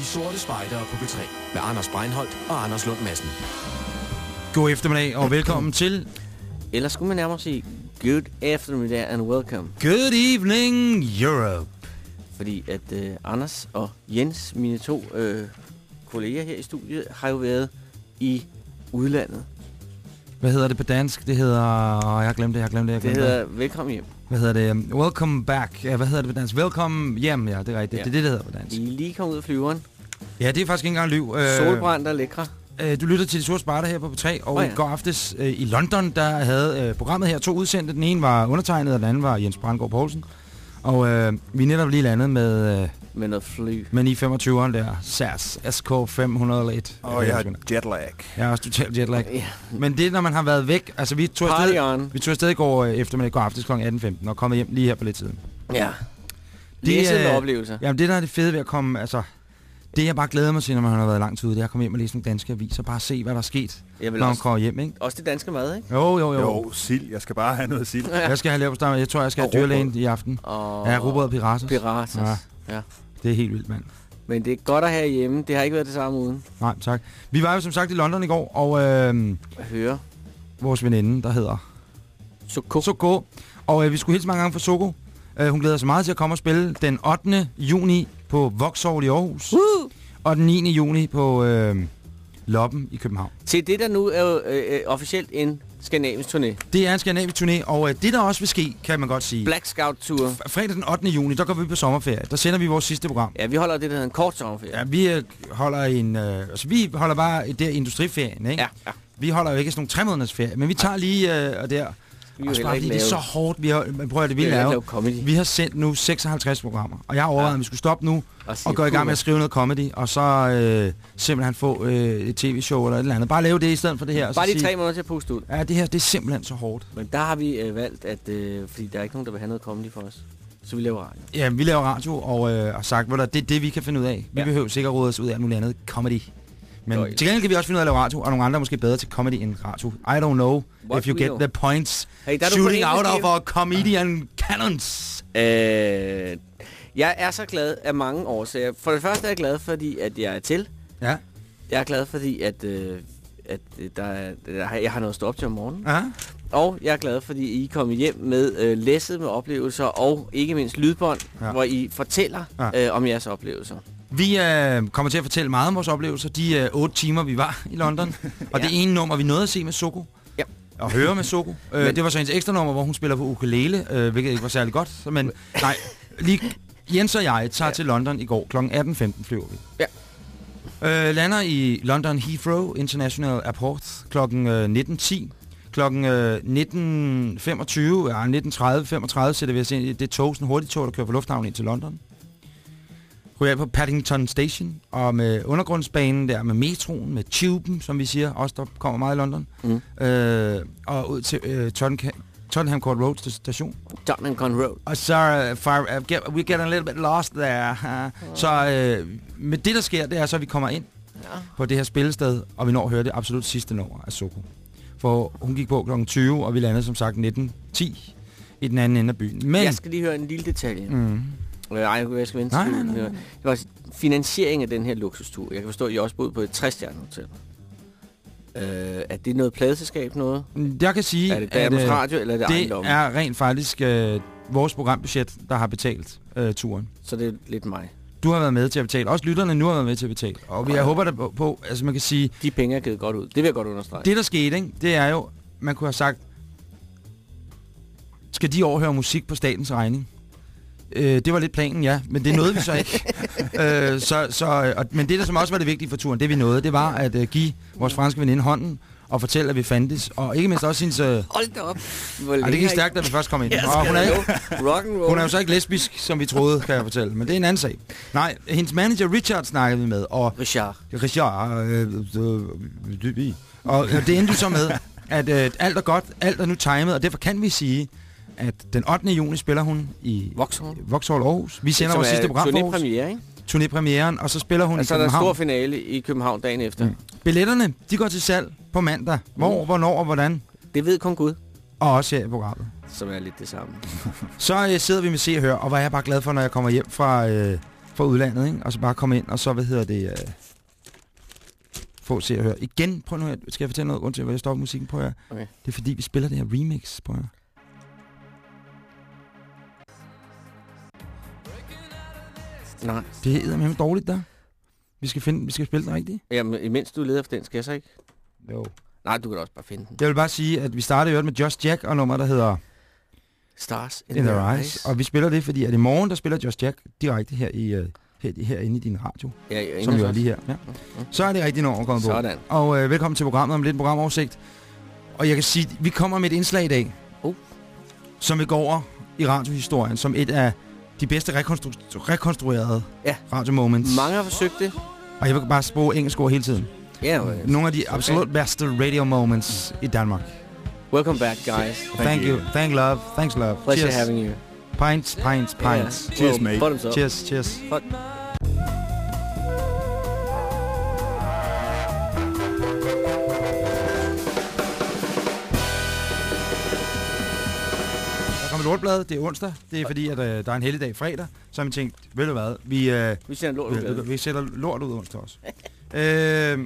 De Sorte Spejdere på B3 med Anders Breinholt og Anders Lund Madsen. God eftermiddag og velkommen til Eller skulle man nærmere sige, good afternoon and welcome. Good Evening Europe. Fordi at uh, Anders og Jens, mine to uh, kolleger her i studiet, har jo været i udlandet. Hvad hedder det på dansk? Det hedder... Jeg har glemt det, jeg har glemt det, jeg har Det glemt hedder velkommen hjem. Hvad hedder det? Welcome back. Ja, hvad hedder det på dansk? Velkommen hjem, ja, det er rigtigt. Ja. Det er det, det hedder på dansk. I er lige kommet ud af flyveren. Ja, det er faktisk ikke engang lyv. Øh, Solbrændt og lækre. Øh, du lytter til De Sorte Sparter her på P3, og oh, ja. i går aftes øh, i London, der havde øh, programmet her to udsendte. Den ene var undertegnet, og den anden var Jens Brandgaard Poulsen. Og øh, vi er netop lige landet med, øh, Med noget fly. med 925'eren der, SAS SK501. Og jeg har jetlag. Jeg har også totalt jetlag. Ja. Men det er, når man har været væk. Altså, vi tog Party afsted, on. vi tog afsted i går øh, eftermiddag, går aftes kl. 18.15, og kommet hjem lige her på lidt tid. Ja. Det er- oplevelser. Jamen, det der er det fede ved at komme, altså... Det jeg bare glæder mig til, når man har været lang tid ude, det er at komme hjem og læse nogle danske aviser, bare se, hvad der er sket, når man også, kommer hjem, ikke? også det danske mad, ikke? Jo, jo, jo. Jo, sild. Jeg skal bare have noget sild. Jeg skal have lavet på Jeg tror, jeg skal have Og rugbrød. dyrlægen i aften. Og Ja, rugbrød og piratas. Piratas. Ja. Ja. Det er helt vildt, mand. Men det er godt at have hjemme. Det har ikke været det samme uden. Nej, tak. Vi var jo som sagt i London i går, og øh, høre. vores veninde, der hedder Soko. Soko. Og øh, vi skulle hilse mange gange for Soko. Øh, hun glæder sig meget til at komme og spille den 8. juni på Vauxhall i Aarhus. Woo! Og den 9. juni på øh, Loppen i København. Til det, der nu er jo øh, øh, officielt en skandinavisk turné. Det er en skandinavisk turné, og øh, det der også vil ske, kan man godt sige. Black Scout Tour. Fredag den 8. juni, der går vi på sommerferie. Der sender vi vores sidste program. Ja, vi holder det, der hedder en kort sommerferie. Ja, vi øh, holder en... Øh, altså, vi holder bare der industriferien, ikke? ja. ja. Vi holder jo ikke sådan nogle tre måneders ferie, men vi tager lige øh, og der. Vi jo heller ikke fordi det er så lave, hårdt. Vi har, prøv at det vi lave comedy. vi har sendt nu 56 programmer, og jeg har overvejet, Ja. at vi skulle stoppe nu Og, og gå i gang med "Puh, at skrive noget comedy, og så øh, simpelthen få øh, et tv-show eller et eller andet. Bare lave det i stedet for det her. Bare de sige, tre måneder til at puste ud. Ja, det her det er simpelthen så hårdt. Men der har vi øh, valgt, at øh, fordi der er ikke nogen, der vil have noget comedy for os. Så vi laver radio. Ja, vi laver radio og øh, har sagt, at det er det, vi kan finde ud af. Vi Ja. behøver sikkert råde os ud af alt muligt andet comedy. Men Jo, til gengæld kan vi også finde ud af at lave radio, og nogle andre er måske bedre til comedy end radio. I don't know What if you get know. the points Hey, der er shooting out of our comedian cannons. Øh, jeg er så glad af mange årsager. For det første er jeg glad, fordi at jeg er til. Ja. Jeg er glad, fordi at, øh, at øh, der er, der, er- jeg har noget at stå op til om morgenen. ja. Og jeg er glad, fordi I er kommet hjem med øh, læsset med oplevelser, og ikke mindst lydbånd, Ja. ja. hvor I fortæller Ja. øh, om jeres oplevelser. Vi øh, kommer til at fortælle meget om vores oplevelser. De øh, otte timer, vi var i London. Og Ja. det ene nummer, vi nåede at se med Soko. Og høre med Soko. Øh, Men- det var så hendes ekstra nummer, hvor hun spiller på ukulele, øh, hvilket ikke var særlig godt. Men nej, lige, Jens og jeg tager ja. Til London i går. Kl. 18.15 flyver vi. Ja. Øh, lander i London Heathrow International Airport kl. øh, 19.10. Klokken øh, 19.25, ja 19.30, 35 sætter vi os ind i det tog, sådan hurtigt tog, der kører fra lufthavnen ind til London. Ryger på Paddington Station, og med undergrundsbanen der, med metroen, med tuben, som vi siger, også der kommer meget i London. Mm. Øh, og ud til øh, Tottenham, Tottenham Court Road st- station. Tottenham Con Road. Og så uh, far, uh, get, we get a little bit lost there. Uh, så øh, med det, der sker, det er så, at vi kommer ind Ja. på det her spillested, og vi når at høre det absolut sidste nummer af Soko. For hun gik på kl. 20, og vi landede som sagt 19.10 i den anden ende af byen. Men... Jeg skal lige høre en lille detalje. Mm. Øh, Ej, jeg skal vente. Nej, nej, nej, nej. Det var finansiering af den her luksustur. Jeg kan forstå, at I også boede på et 60 hotel. Øh, er det noget pladeselskab noget? jeg kan sige, Er det Danmarks øh, Radio, eller er det, det ejendommen? er rent faktisk øh, vores programbudget, der har betalt øh, turen. Så det er lidt mig. Du har været med til at betale. Også lytterne nu har været med til at betale. Og vi, jeg håber der på, på, altså man kan sige, De penge er givet godt ud. Det vil jeg godt understrege. det der skete, ikke, det er jo, man kunne have sagt, skal de overhøre musik på statens regning? Øh, det var lidt planen, ja, men det nåede vi så ikke. øh, så, så, og, men det, der som også var det vigtige for turen, det vi nåede, det var at uh, give vores franske veninde hånden og fortælle, at vi fandtes. Og ikke mindst også hendes... Øh, Hold da op. Hvor ej, det gik stærkt, da vi først kom ind. Og hun er, ikke, Rock and roll. hun er jo så ikke lesbisk, som vi troede, kan jeg fortælle. Men det er en anden sag. Nej, hendes manager Richard snakkede vi med, og Richard. Richard, øh, øh, øh, øh, og øh, det endte så med, at øh, alt er godt, alt er nu timet, og derfor kan vi sige, at den 8. juni spiller hun i Vauxhall. Vauxhall Aarhus. Vi sender vores er sidste program for turnépremiere, ikke? Turnépremieren, og så spiller hun Og i så er der en København. stor finale i København dagen efter. Mm. Billetterne, de går til salg på mandag. Hvor, hvornår og hvordan. Det ved kun Gud, Og også her i programmet. som er lidt det samme. Så øh, sidder vi med Se og Hør, og hvor er jeg bare glad for, når jeg kommer hjem fra, øh, fra udlandet, ikke? og så bare komme ind, og så, hvad hedder det, øh, få se og høre. Igen, prøv nu her, skal jeg fortælle noget, undskyld, hvor jeg stopper musikken på jer. Okay. Det er fordi, vi spiller det her remix på jer. Nej. Det er med dårligt der. Vi skal, finde, vi skal spille den rigtigt. Jamen, imens du leder efter den, skal jeg så ikke? Jo. Nej, du kan da også bare finde den. Jeg vil bare sige, at vi startede i øvrigt med Just Jack og nummer, der hedder Stars in, In the Eyes. Og vi spiller det, fordi at i morgen, der spiller Just Jack direkte her i uh, her, herinde i din radio, Ja, ja, som jo er lige her. Ja. Så er det rigtigt nummer kommet på. Sådan. Og øh, velkommen til programmet om lidt en programoversigt. Og jeg kan sige, vi kommer med et indslag i dag, Oh. som vil gå over i radiohistorien som et af de bedste rekonstru- rekonstruerede Ja. radiomoments. Mange har forsøgt det. Og jeg vil bare bruge engelsk ord hele tiden. Ja, ja. Nogle af de absolut bedste radio moments i Danmark. Welcome back, guys. Thank, you. Thank love. Thanks love. Pleasure cheers. having you. Pints, pints, pints. Yeah. Cheers, Well, mate. Bottoms up. Cheers, cheers. Fuck. Lortbladet. Det er onsdag. Det er fordi, at øh, der er en helligdag fredag. Så har vi tænkt, ved du hvad, vi, øh, Vi sender lort ud. vi, vi sætter lort ud onsdag også. øh,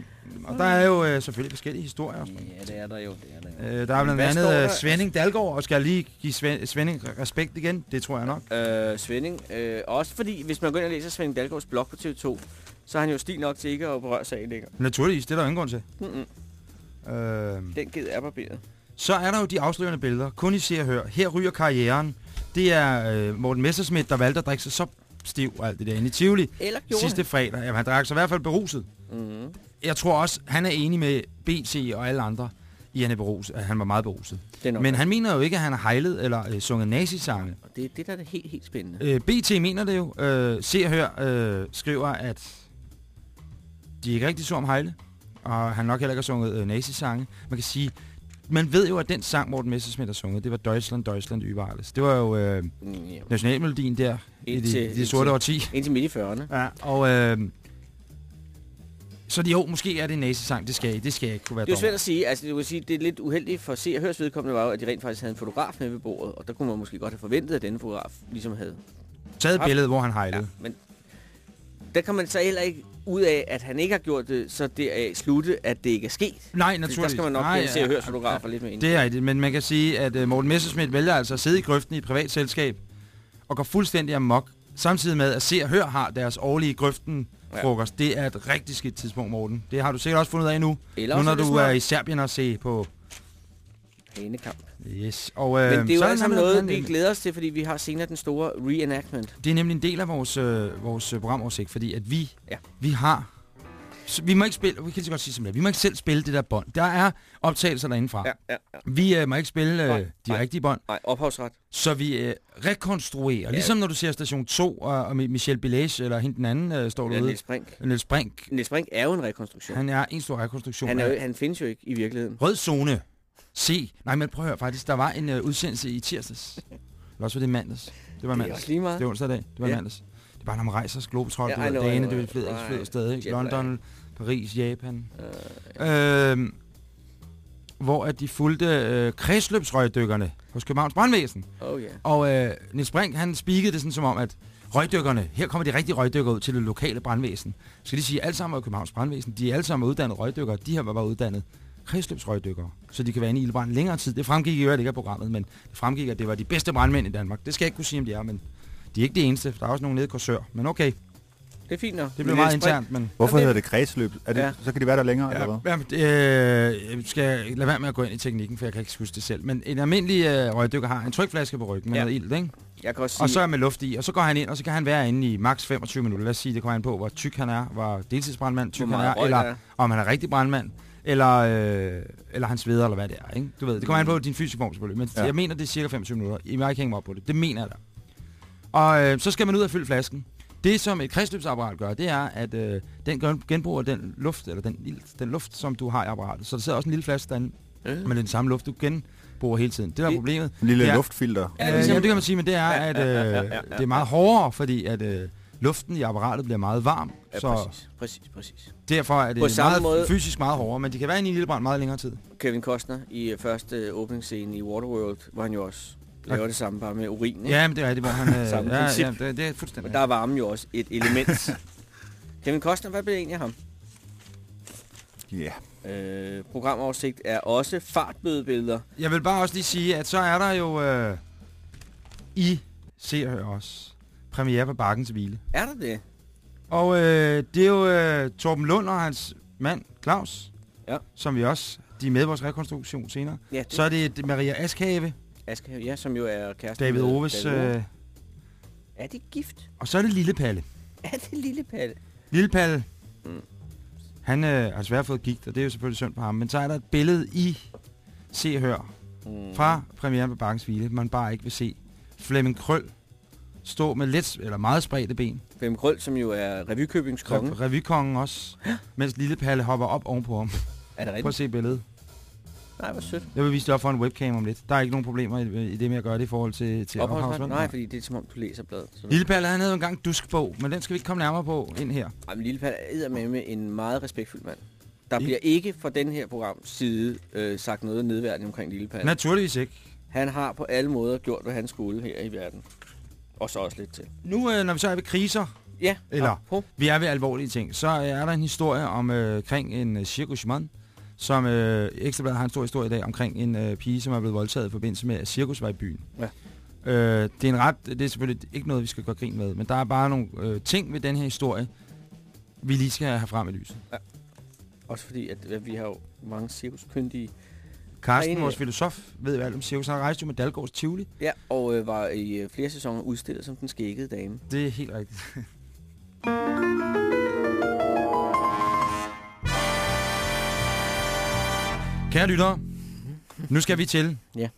og der er jo øh, selvfølgelig forskellige historier. også. Ja, det er der jo. Det er der jo. Øh, der er blandt andet øh, der? Svending Dalgaard, og skal jeg lige give Sven, Svending respekt igen? Det tror jeg nok. Øh, Svending. Øh, også fordi, hvis man går ind og læser Svending Dalgaards blog på TV2, så er han jo stil nok til ikke at berøre sagen længere. Naturligvis, det er der ingen grund til. Mm-mm. Øh, Den ged er barberet. Så er der jo de afslørende billeder. Kun I ser og hør. Her ryger karrieren. Det er øh, Morten Messerschmidt, der valgte at drikke sig så stiv og alt det der inde i Tivoli Eller gjorde sidste fredag. Jamen, han drak sig i hvert fald beruset. han? Mm-hmm. Jeg tror også, han er enig med BT og alle andre i, han, er beruset, at han var meget beruset. Det er. Men han mener jo ikke, at han har hejlet eller øh, sunget nazisange. Og det er det, der er det helt, helt spændende. Øh, BT mener det jo. Øh, Se og Hør øh, skriver, at de ikke rigtig så om hejle. Og han nok heller ikke har sunget øh, nazisange. Man kan sige, man ved jo, at den sang, Morten Messerschmidt har sunget, det var Deutschland, Deutschland über alles. Det var jo øh, Mm, nationalmelodien der i Indtil- de, de sorte indtil- årti. Indtil midt i 40'erne. Ja, og øh, så det, jo, måske er det en nazisang, det skal, det skal jeg ikke kunne være Det er svært at sige. Altså, det vil sige, det er lidt uheldigt for se og hørs vedkommende var jo, at de rent faktisk havde en fotograf med ved bordet, og der kunne man måske godt have forventet, at denne fotograf ligesom havde. Taget et billede, hvor han hejlede. Ja, men der kan man så heller ikke ud af, at han ikke har gjort det, så det er slutte, at det ikke er sket. Nej, naturligvis. Der skal man nok Nej, Nej, se og hørs fotografer lidt med ind. Det er rigtigt, men man kan sige, at uh, Morten Messerschmidt vælger altså at sidde i grøften i et privat selskab og går fuldstændig amok, samtidig med at Se og Hør har deres årlige grøften Ja. frokost. Det er et rigtig skidt tidspunkt, Morten. Det har du sikkert også fundet ud af nu. Eller nu når du smart. er i Serbien og se på... Hanekamp. Yes. Og, øh, Men det er jo så alt sammen nemlig- noget, vi glæder os til, fordi vi har senere den store reenactment. Det er nemlig en del af vores, øh, vores øh, programoversigt, fordi at vi, Ja. vi har... Så vi må ikke spille, vi kan så godt sige som det vi må ikke selv spille det der bånd. Der er optagelser derindefra. Ja, ja, ja. Vi øh, må ikke spille øh, Nej, de nej. rigtige bånd. Nej, ophavsret. Så vi øh, rekonstruerer, ligesom når du ser Station 2 og, og Michel Billage, eller hende den anden, øh, står Ja, derude. Niels Brink. Niels Brink. Niels Brink er jo en rekonstruktion. Han er en stor rekonstruktion. Han, er jo, han findes jo ikke i virkeligheden. Rød zone. Se. Nej, men prøv at høre, faktisk, der var en øh, udsendelse i tirsdags. Eller også var det mandags. Det var Det er mandags. også lige meget. Det var onsdag dag. Det var Ja. mandags. Det er bare, når man rejser, Globetrot, Ja, ja, dagene, det er flere, flere steder. Ikke? London, Paris, Japan. Øh, Øh, hvor at de fulgte øh, kredsløbsrøgdykkerne hos Københavns Brandvæsen. oh ja. Og øh, Niels Brink, han spikede det sådan som om, at røgdykkerne, her kommer de rigtige røgdykkere ud til det lokale brandvæsen. Skal de sige, at alle sammen er Københavns Brandvæsen, de er alle sammen uddannet røgdykkere, de her var bare uddannet kredsløbsrøgdykkere, så de kan være inde i ildbrand længere tid. Det fremgik i øvrigt ikke af programmet, men det fremgik, at det var de bedste brandmænd i Danmark. Det skal jeg ikke kunne sige, om de er, men de er ikke de eneste. Der er også nogle nede i Korsør, men okay, Det er fint nok. det blev meget internt, men... Hvorfor det- hedder det kredsløb? Er det, Ja. ja. Så kan de være der længere, eller hvad? Ja, jamen, øh, jeg skal lade være med at gå ind i teknikken, for jeg kan ikke huske det selv. Men en almindelig øh, røgdykker har en trykflaske på ryggen med Ja. noget ild, ikke? Jeg kan også sige, Og så er med luft i, og så går han ind, og så kan han være inde i maks 25 minutter. Lad os sige, det kommer an på, hvor tyk han er, hvor deltidsbrandmand tyk hvor han er, eller er. om han er rigtig brandmand, eller, øh, eller han sveder, eller hvad det er. Ikke? Du ved, det kommer an på din fysiske form selvfølgelig, men ja. Jeg mener, det er cirka 25 minutter. I må ikke hænge mig op på det. Det mener jeg da. Og øh, så skal man ud og fylde flasken. Det, som et kredsløbsapparat gør, det er, at øh, den gen- genbruger den luft, eller den, ilt- den luft, som du har i apparatet. Så der sidder også en lille flaske derinde, Øh. med den samme luft, du genbruger hele tiden. Det der er Det- problemet. En lille luftfilter. Ja, Ja, ligesom- øh, ja, det kan man sige, men det er, at ja, ja, øh, ja, ja, ja. det er meget hårdere, fordi at øh, luften i apparatet bliver meget varm. Ja, så præcis, præcis, præcis. derfor er På det samme meget, måde- fysisk meget hårdere, men de kan være inde i en lille brand meget længere tid. Kevin Costner i øh, første åbningsscene i Waterworld var han jo også laver det samme bare med urin. Ikke? Ja, men det er rigtigt, hvor han... Øh, Samme ja, princip. ja, det, det er fuldstændig. Men der er varmen jo også et element. Kevin Costner, hvad blev det egentlig af ham? Ja. Øh, programoversigt er også fartbødebilleder. Jeg vil bare også lige sige, at så er der jo øh, i Se og Hør premiere på Bakkens Hvile. Er der det? Og øh, det er jo øh, Torben Lund og hans mand, Claus, Ja. som vi også, de er med i vores rekonstruktion senere. Ja, det Så er det Maria Askhave, Aske, ja, som jo er kæreste David Oves, David øh, Er de gift? og så er det Lille Palle. Er det lille Palle? Lille Palle, Mm. han øh, har svært fået gigt, og det er jo selvfølgelig synd på ham. Men så er der et billede i Se Hør Mm. fra premieren på Bakkens Hvile, man bare ikke vil se. Flemming Krøl stå med lidt, eller meget spredte ben. Flemming Krøll, som jo er Revykøbings konge. Re- Revykongen også. Mens Lille Palle hopper op ovenpå ham. Er det Prøv at rigtigt? se billedet. Nej, hvor sødt. Jeg vil vise det op for en webcam om lidt. Der er ikke nogen problemer i, i det med at gøre det i forhold til, til ophavsret. Nej, fordi det er som om, du læser bladet. Så Lille Palle, han havde jo engang duskbog, men den skal vi ikke komme nærmere på ind her. Ej, men Lille Palle er med med en meget respektfuld mand. Der I- bliver ikke fra den her programs side øh, sagt noget nedværdigt omkring Lille Palle. Naturligvis ikke. Han har på alle måder gjort, hvad han skulle her i verden. Og så også lidt til. Nu, øh, når vi så er ved kriser, Ja, Eller- apropos. vi er ved alvorlige ting, så er der en historie om øh, kring en øh, cirkusmand, som øh, Ekstrabladet har en stor historie i dag omkring en øh, pige, som er blevet voldtaget i forbindelse med, at cirkus var i byen. Ja. Øh, det er en ret, det er selvfølgelig ikke noget, vi skal gøre grin med, men der er bare nogle øh, ting ved den her historie, vi lige skal have frem i lyset. Også fordi, at, at vi har jo mange cirkuskyndige. Carsten, vores filosof, ved jo alt om cirkus. Han rejste jo med Dalgårds Tivoli. Ja, og øh, var i øh, flere sæsoner udstillet som den skækkede dame. Det er helt rigtigt. Kære lyttere, nu skal vi til Ja.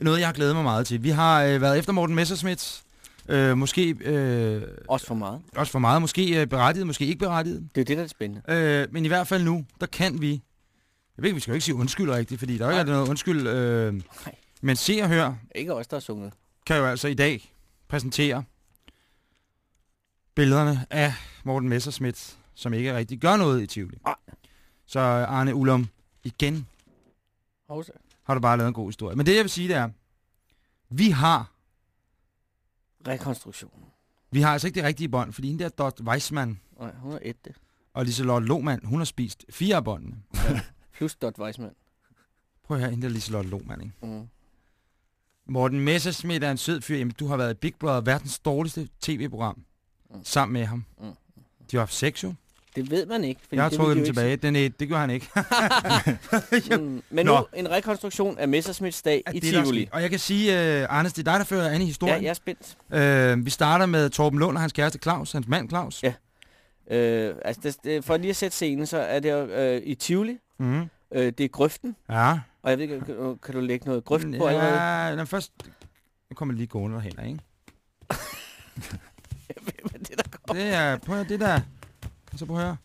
noget, jeg har glædet mig meget til. Vi har øh, været efter Morten Messerschmidt. Øh, måske øh, Også for meget. også for meget. Måske øh, berettiget, måske ikke berettiget. Det er jo det, der er spændende. Øh, men i hvert fald nu, der kan vi... Jeg ved ikke, vi skal jo ikke sige undskyld rigtigt, fordi der er jo ikke noget undskyld. Øh, Nej. men se og hør, Ikke os, der har sunget. kan jo altså i dag præsentere billederne af Morten Messerschmidt, som ikke rigtig gør noget i Tivoli. Nej. Så Arne Ullum, igen Hovsa. har du bare lavet en god historie. Men det jeg vil sige, det er, vi har, Rekonstruktion. vi har altså ikke det rigtige bånd, fordi hende der Dot Weissmann Nej, hun er det. og Liselotte Lohmann, hun har spist fire af båndene. Plus Dot Weissmann. Prøv at høre, der Liselotte Lohmann, ikke? Mm. Morten Messerschmidt er en sød fyr. Jamen, du har været i Big Brother, verdens dårligste tv-program, Mm. sammen med ham. Mm. De har haft sex jo. Det ved man ikke. Fordi Jeg har trukket dem tilbage. Den er, det gør han ikke. Mm. Men Nå. nu en rekonstruktion af Messersmiths dag At i Tivoli. Og jeg kan sige, uh, Anders, det er dig, der fører an i Ja, historien. jeg er spændt. Uh, vi starter med Torben Lund og hans kæreste Claus, hans mand Claus. Ja. Øh, altså, det, det, for lige at sætte scenen, så er det jo øh, i Tivoli. Mm. Øh, det er grøften. Ja. Og jeg ved ikke, kan, kan du lægge noget grøft på allerede? Ja, den først... Nu kommer lige gående derhen, ikke? Jeg ved, hvad det, der kommer. Det er, prøv at det der... Så prøv at høre.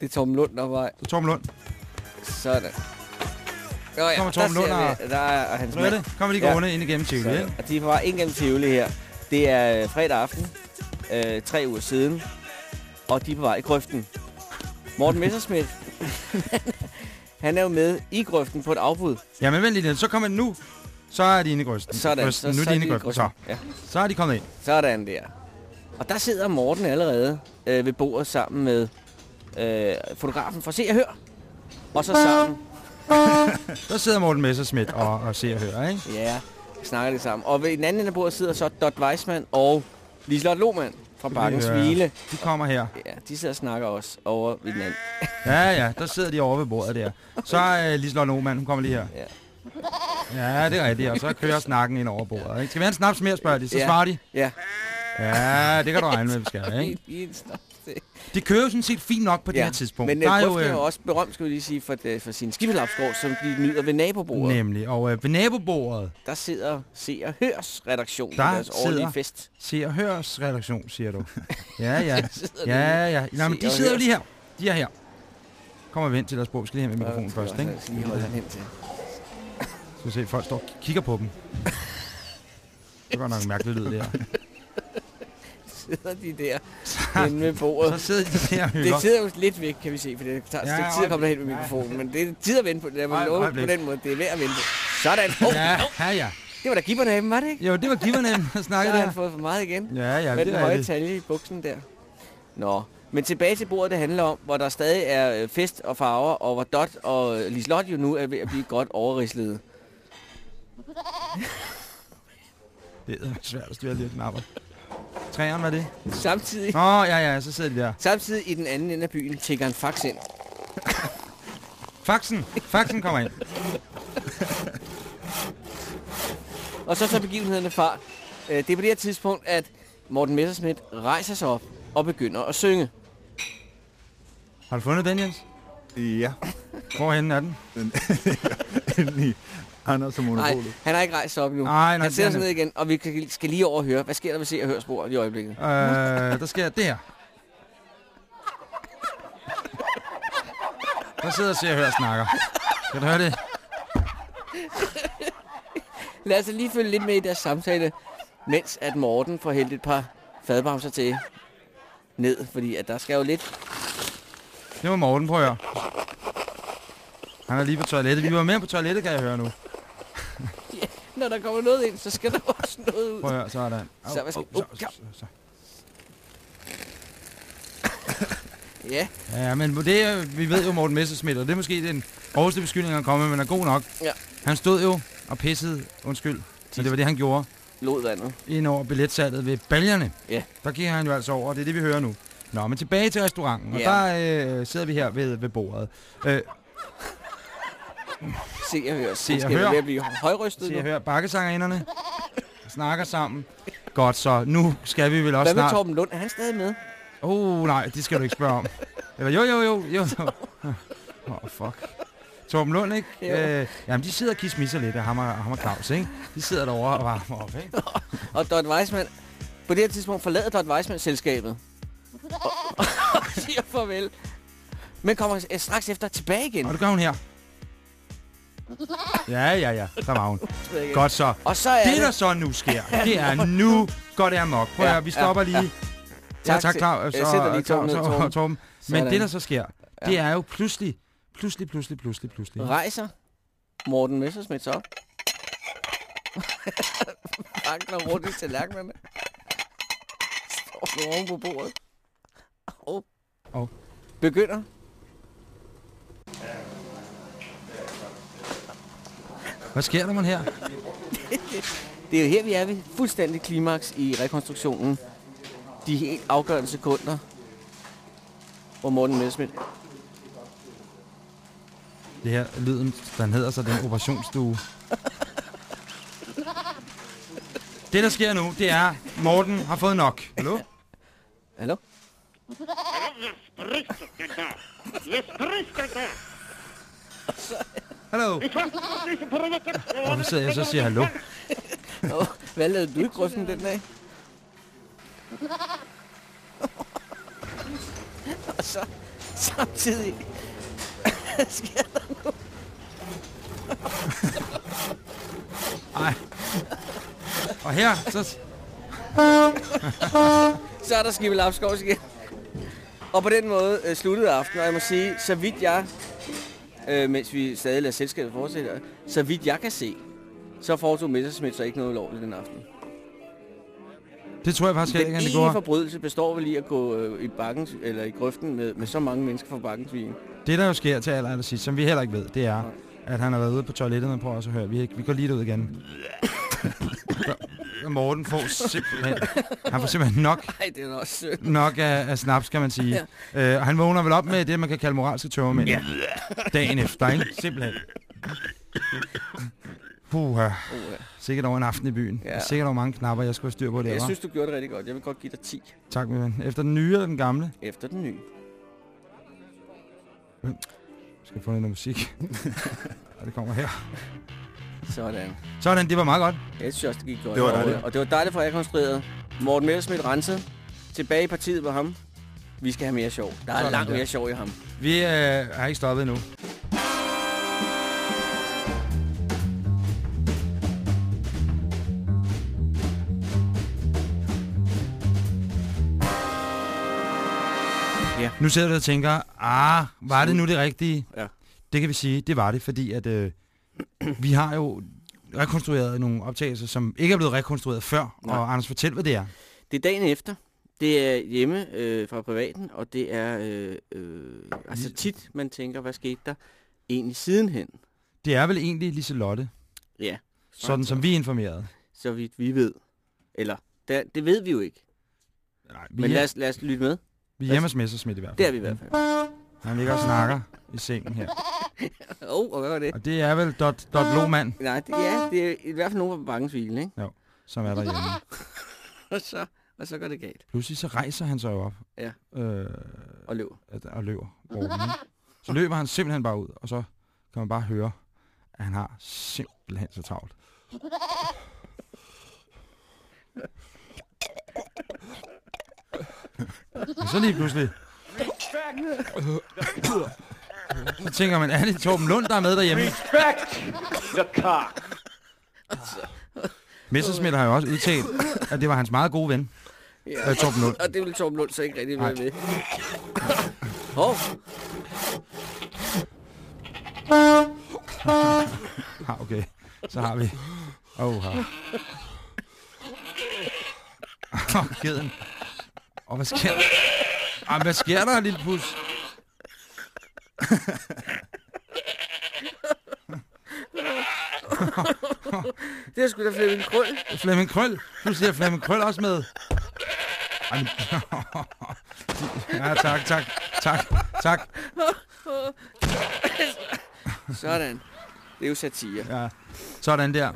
Det er Torben Lund, der er vej. Det er Torben Lund. Sådan. Nå ja, Kommer Torben Lund og- der er hans Nu er mand. Kommer lige Ja. gående ind igennem Tivoli, ikke? Og de er på vej ind gennem Tivoli her. Det er øh, fredag aften, øh, tre uger siden, og de er på vej i grøften. Morten Messerschmidt, han er jo med i grøften på et afbud. Ja, men vent lige. Så kommer nu. Så er de inde i grøften. Sådan, Grøften. så, nu er så de inde i grøften. Så. Ja, så er de kommet ind. sådan der. Og der sidder Morten allerede øh, ved bordet sammen med øh, fotografen fra Se og Hør. Og så sammen, Der sidder Morten Messerschmidt og, og ser og hører, ikke? ja, snakker det sammen. Og ved den anden ende af bordet sidder så Dot Weissmann og Liselotte Lohmann fra Bakkens. Hvile. De kommer her. Ja, de sidder og snakker også over ved den anden. Ja, ja, der sidder de over ved bordet der. Så er uh, Liselotte Lohmann, hun kommer lige her. Ja. Ja, det er rigtigt, og så kører snakken ind over bordet. Ikke? Skal vi have en snaps mere, spørger de. Så Ja. svarer de. Ja, Ja, det kan du regne med, vi skal. Ikke? Lige en snart. De kører jo sådan set fint nok på det Ja, her tidspunkt. Men der uh, er jo, er øh, også berømt, skal vi lige sige, for, det, for sin skibelapsgård, som de nyder ved nabobordet. Nemlig. Og øh, ved nabobordet, Der sidder Se og Hørs redaktion Der der deres årlige sidder- fest. se og hørs redaktion, siger du. Ja, ja. Ja, ja. Nej, men de sidder jo lige her. De er her. Kommer vi hen til deres bord. Vi skal lige have med mikrofonen først, ikke? jeg skal lige holde hen til. Så se, folk står og kigger på dem. Det var nok en mærkelig lyd, det her. Sidder de der inde ved bordet. Så sidder de der og hygger. Det sidder jo lidt væk, kan vi se, for det tager Ja, tid at komme derhen med mikrofonen. Men det er tid at vente på det. Øj- love på den måde. Det er værd at vente. Sådan. Oh, Ja, ja, ja. Det var da gibberne var det ikke? Jo, det var giverne, der Så snakkede har der. han fået for meget igen. Ja, ja, med det den høje det. talje i buksen der. Nå, men tilbage til bordet, det handler om, hvor der stadig er øh, fest og farver, og hvor Dot og øh, Liselotte jo nu er ved at blive godt overrislet. Det er svært at styre de her Træeren var det? Samtidig, Nå, ja, ja, så sidder de der. samtidig i den anden ende af byen tigger en fax ind. Faxen, faxen kommer ind. Og så tager begivenhederne fart. Øh, Det er på det her tidspunkt, at Morten Messerschmidt rejser sig op og begynder at synge. Har du fundet den, Jens? Ja. Hvorhen er den? Den inde i Anders og Nej, Monopolet. han har ikke rejst sig op endnu. Nej, nej, han sætter det sig ned igen, og vi skal lige over og høre. Hvad sker der ved Se og Hør sporet i øjeblikket? Øh, der sker det her. Der sidder og ser og hører snakker. Kan du høre det? Lad os lige følge lidt med i deres samtale, mens at Morten får hældt et par fadbamser til ned, fordi at der skal jo lidt... Det var Morten, prøv at høre. Han er lige på toilettet. Vi var med på toilettet, kan jeg høre nu. Når der kommer noget ind, så skal der også noget ud. Prøv at høre, så er der. Så, hvad skal- så, oh, så, så. Ja, Ja, men det, vi ved jo Morten Messerschmidt, og det er måske den hårdeste beskyldning, han kommer med, men er god nok. Ja. Han stod jo og pissede, undskyld, men det var det, han gjorde, lod vandet. ind over billetsalget ved baljerne. Ja. Der gik han jo altså over, og det er det, vi hører nu. Nå, men tilbage til restauranten, og Ja. der øh, sidder vi her ved, ved bordet. Øh, Se og hør. Se og hør. at blive højrystet se og hør bakkesangerinderne snakker sammen. Godt så, nu skal vi vel også Hvad med snart... Torben Lund? Er han stadig med? Åh, oh, nej, det skal du ikke spørge om. Eller jo, jo, jo, jo. Åh, oh, fuck. Torben Lund, ikke? Jo. Øh, jamen, de sidder og kismisser lidt af ham og, ham og Claus, ikke? De sidder derovre og varmer op, ikke? Og Dot Weissmann, på det her tidspunkt forlader Dot Weissmann selskabet. Og, og siger farvel. Men kommer øh, straks efter tilbage igen. Og det gør hun her. Ja, ja, ja, der var hun. Godt så. Og så er Det, der så nu sker, det er nu går det amok. Prøv Ja, vi stopper ja, lige. ja. Tak tak, Claus. Jeg sætter lige Torben ned, Torben. Torben. Men Sådan. det, der så sker, det er jo pludselig, pludselig, pludselig, pludselig, pludselig. Rejser Morten Messersmith op. Vakler rundt i tallerkenerne. Står oven på bordet. Og, Og. begynder. Hvad sker der, man her? Det er jo her, vi er ved fuldstændig klimaks i rekonstruktionen. De helt afgørende sekunder, hvor Morten Messerschmidt Det her lyden, den hedder så den operationsstue. Det, der sker nu, det er, Morten har fået nok. Hallo? Hallo? sprichst Hallo? Provokation Hvorfor sidder jeg så og siger hallo? Åh, Hvad lavede du i grøften den dag? Og så samtidig sker der nu. Ej. Og her, så... Så er der Skibbe Lapskovs igen. Og på den måde øh, sluttede aftenen, og jeg må sige, så vidt jeg, øh, mens vi stadig lader selskabet fortsætte, så vidt jeg kan se, så foretog Messerschmidt så ikke noget ulovligt den aften. Det tror jeg faktisk Den ikke, han det går. forbrydelse består vel i at gå øh, i bakken, eller i grøften med, med så mange mennesker fra bakkens vin. Det, der jo sker til aller, aller sidst, som vi heller ikke ved, det er, at han har været ude på toilettet og prøver også at høre. Vi, vi går lige derud igen. Og Morten får simpelthen... Han får simpelthen nok, Nej, det er også sødt. nok af, af snaps, kan man sige. Ja. Øh, og han vågner vel op med det, man kan kalde moralske tørmænd. Ja. Dagen efter, ikke? Simpelthen. Puh, sikkert over en aften i byen. Ja. Sikkert over mange knapper, jeg skulle have styr på det. Jeg synes, du gjorde det rigtig godt. Jeg vil godt give dig 10 Tak, min ven. Efter den nye eller den gamle? efter den nye. Jeg skal få noget musik. og det kommer her. Sådan. Sådan, det var meget godt. Jeg synes også, det gik godt. Det var dejligt. Og det var dejligt for rekonstrueret. Morten Messerschmidt renset. Tilbage i partiet på ham. Vi skal have mere sjov. Der er Sådan langt der. mere sjov i ham. Vi øh, har ikke stoppet endnu. Ja. Nu sidder du og tænker, ah, var det nu det rigtige? Ja. Det kan vi sige, det var det, fordi at øh, vi har jo rekonstrueret nogle optagelser, som ikke er blevet rekonstrueret før. Nej. Og Anders, fortæl, hvad det er. Det er dagen efter. Det er hjemme øh, fra privaten, og det er øh, øh, altså tit, man tænker, hvad skete der egentlig sidenhen? Det er vel egentlig Liselotte, Ja, sådan som vi er informeret. så vidt vi ved. Eller, der, det ved vi jo ikke. Nej, vi, Men lad os, lad os lytte med. vi er hjemme hos Messersmith i hvert fald. Det er vi i hvert fald. Han ligger og snakker i sengen her. Åh, oh, og hvad var det? Og det er vel Dot, Dot Lohmann, Nej, det, ja, det er i hvert fald nogen på bankens hvile, ikke? som er derhjemme. Og så, og så går det galt. Pludselig så rejser han sig jo op Ja. øh, Og løb. at- og løber. Så løber han simpelthen bare ud, og så kan man bare høre, at han har simpelthen så travlt. Og så lige pludselig... Så tænker man, er det Torben Lund, der er med derhjemme? Respect the cock. Messerschmidt har jo også udtalt, at det var hans meget gode ven, Ja. øh, Torben Lund. Og det vil Torben Lund så ikke rigtig være med. Hov, Ah, okay. Så har vi... Åh, oh, Åh, geden. Og hvad sker der? Ah, hvad sker der, lille pus? Det er sgu da Flemming Krøl. Flemming Krøl. Pludselig er Flemming Krøl også med. Ja, tak, tak, tak, tak. Sådan. Det er jo satire. Ja, sådan der.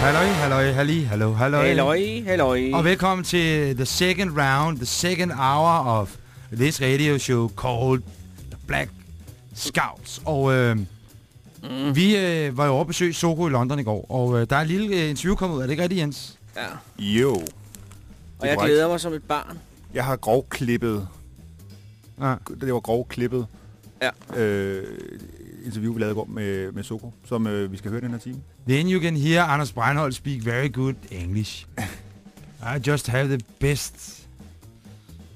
Halløj, halløj, halli, hallo, halløj. Halløj, halløj. Og velkommen til the second round, the second hour of this radio show called The Black Scouts. Og øh, mm. vi øh, var jo over at besøge Soko i London i går, og øh, der er en lille øh, interview kommet ud. Er det ikke rigtigt, Jens? Ja. Jo. Og jeg korrekt. glæder mig som et barn. Jeg har grovklippet. Ja. Det var grovklippet. Ja. Øh, interview, vi lavede i går med, med Soko, som øh, vi skal høre den her time. Then you can hear Anders Breinholt speak very good English. I just have the best.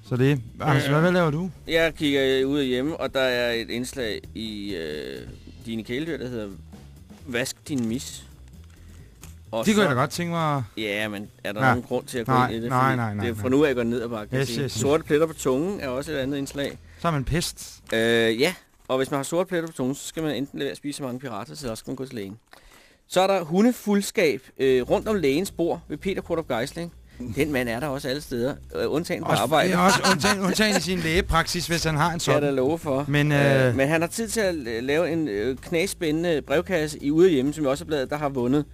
Så det. Anders, hvad, hvad laver du? Jeg kigger ud af hjemme, og der er et indslag i øh, dine kæledyr, der hedder Vask din mis. Og Det kunne så- jeg da godt tænke mig. Ja, men er der Ja. nogen grund til at gå Nej, ind i det? nej, nej, nej, Det er nej. fra nu af, jeg går ned ad bakke. kan Yes, sige. yes, yes. Sorte pletter på tungen er også et andet indslag. Så er man pest. Øh, ja, og hvis man har sorte pletter på tungen, så skal man enten lade spise så mange pirater, så også skal man gå til lægen. Så er der hundefuldskab øh, rundt om lægens bord ved Peter Kort Geisling. Den mand er der også alle steder, øh, undtagen på Også, arbejde. ja, også undtagen, undtagen i sin lægepraksis, hvis han har en Det kan jeg da sådan. love for. Men, Øh, øh, men han har tid til at la- lave en øh, knæspændende brevkasse i Ude Hjemme, som jo også er bladet, der har vundet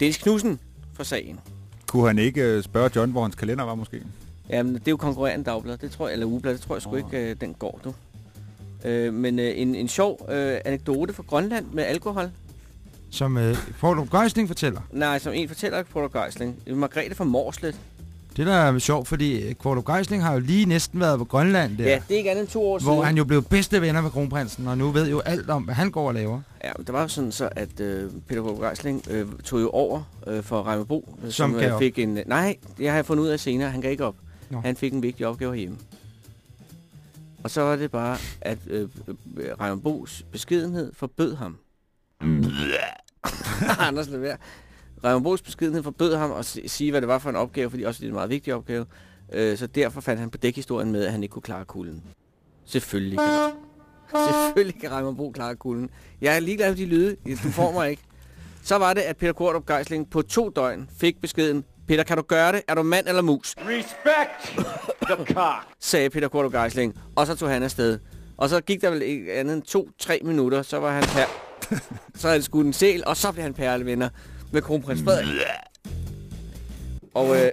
Dennis Knudsen for sagen. Kunne han ikke øh, spørge John, hvor hans kalender var måske? Jamen, det er jo konkurrerende dagblad, det tror jeg, eller ugeblad, det tror jeg sgu Åh. ikke, øh, den går, du. Øh, men øh, en, en sjov øh, anekdote fra Grønland med alkohol. Som øh, Paul Geisling fortæller. Nej, som en fortæller på Geisling. Margrethe fra Morslet. Det der er sjovt, fordi Kvartrup Geisling har jo lige næsten været på Grønland der. Ja, det er ikke andet end to år Hvor siden. han jo blev bedste venner med kronprinsen, og nu ved jo alt om, hvad han går og laver. Ja, men det var jo sådan så, at øh, Peter Kåre Geisling øh, tog jo over øh, for Reimer Bo, øh, som, gav øh, op. fik en... Nej, det har jeg fundet ud af senere. Han gav ikke op. Nå. Han fik en vigtig opgave hjemme. Og så var det bare, at øh, øh, Reimer Bo's beskedenhed forbød ham. Anders, være. Reimer Bo's beskedenhed forbød ham at si- sige, hvad det var for en opgave, fordi også det er en meget vigtig opgave. Øh, så derfor fandt han på dækhistorien med, at han ikke kunne klare kulden. Selvfølgelig kan Selvfølgelig kan Reimer Bo klare kulden. Jeg er ligeglad med de lyde. Du får mig ikke. Så var det, at Peter Kortrup Geisling på to døgn fik beskeden, Peter, kan du gøre det? Er du mand eller mus? Respect the cock. sagde Peter Kortrup Geisling, og så tog han afsted. Og så gik der vel ikke andet end to-tre minutter, så var han per... så havde han skudt en sel, og så blev han perlevinder med kronprins Frederik. Og øh,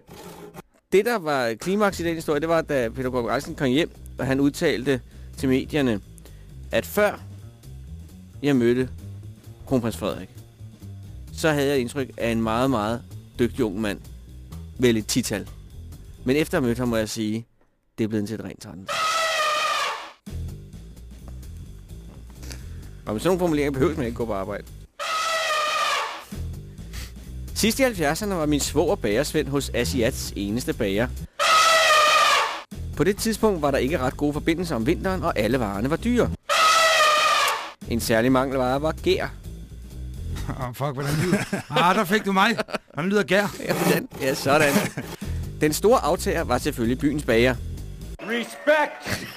det, der var klimaks i den historie, det var, da Peter Kortrup kom hjem, og han udtalte til medierne, at før jeg mødte kronprins Frederik, så havde jeg indtryk af en meget, meget dygtig ung mand. Vel et tital. Men efter at have mødt ham, må jeg sige, det er blevet til et rent træn. Og med sådan nogle formuleringer behøver man ikke gå på arbejde. Sidst i 70'erne var min svoger bagersvend hos Asiats eneste bager. På det tidspunkt var der ikke ret gode forbindelser om vinteren, og alle varerne var dyre. En særlig mangelvare var gær. Åh, oh, fuck, hvordan lyder... Ah, der fik du mig. Hvordan lyder gær? Ja, den, ja, sådan. Den store aftager var selvfølgelig byens bager. Respect!